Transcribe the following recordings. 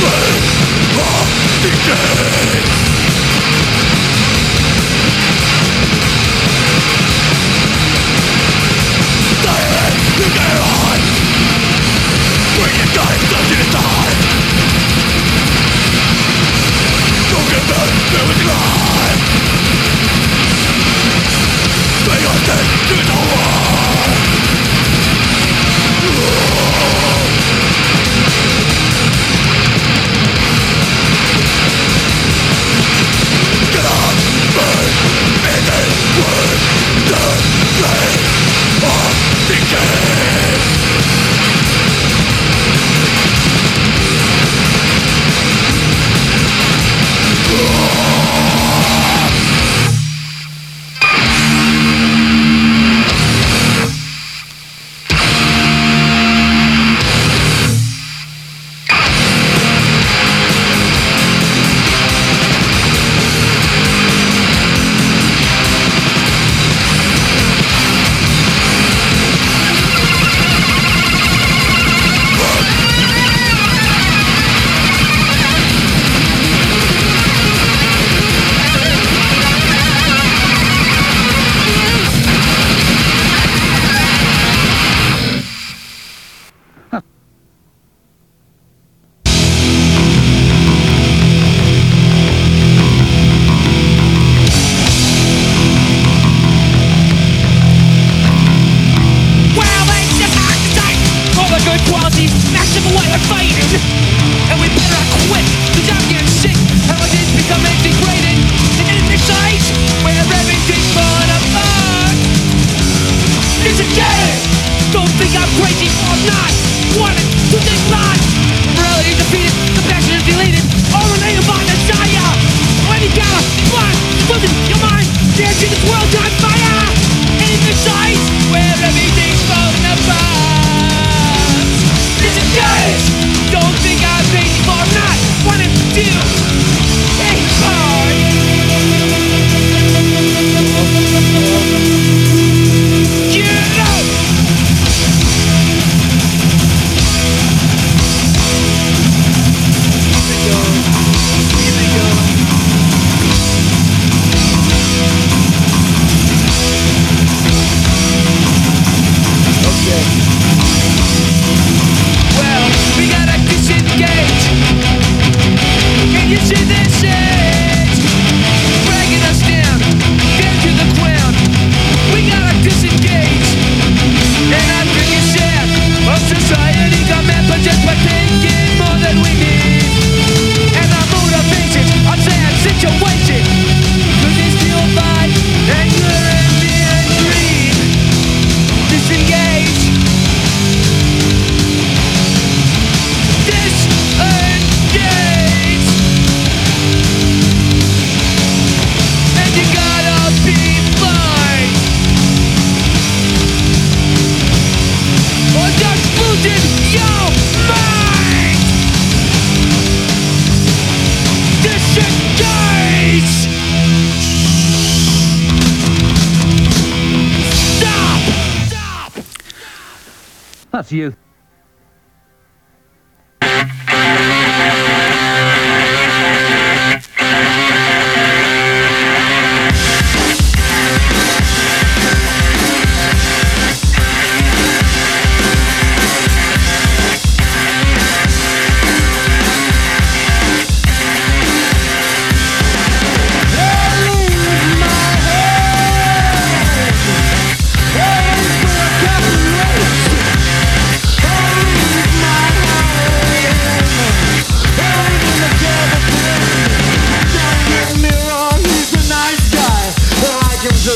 face of decay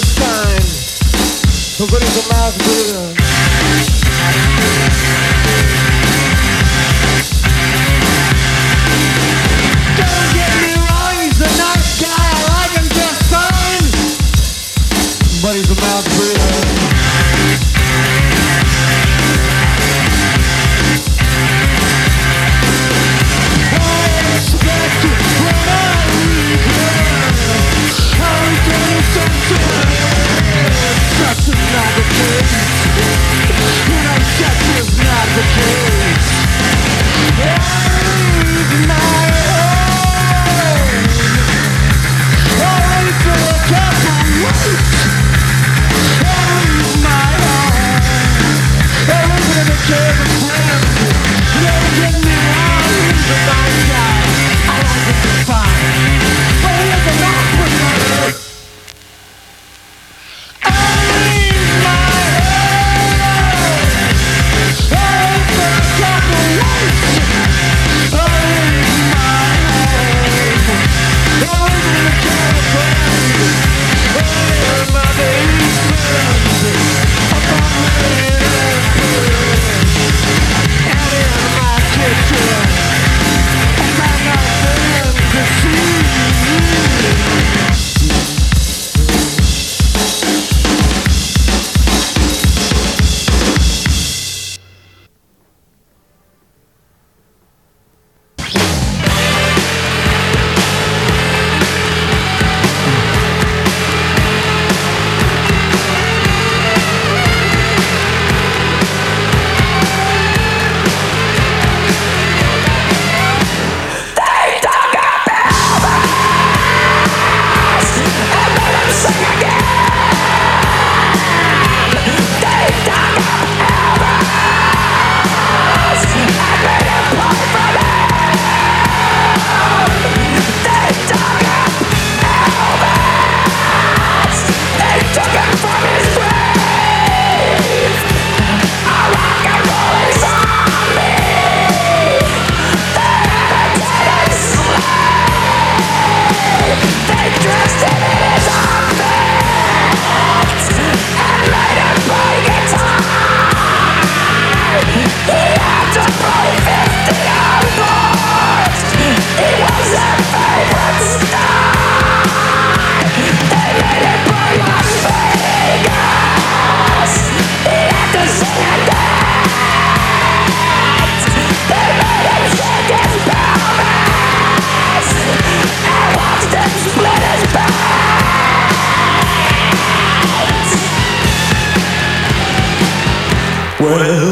sunshine. Nobody's a mouth breather. Well.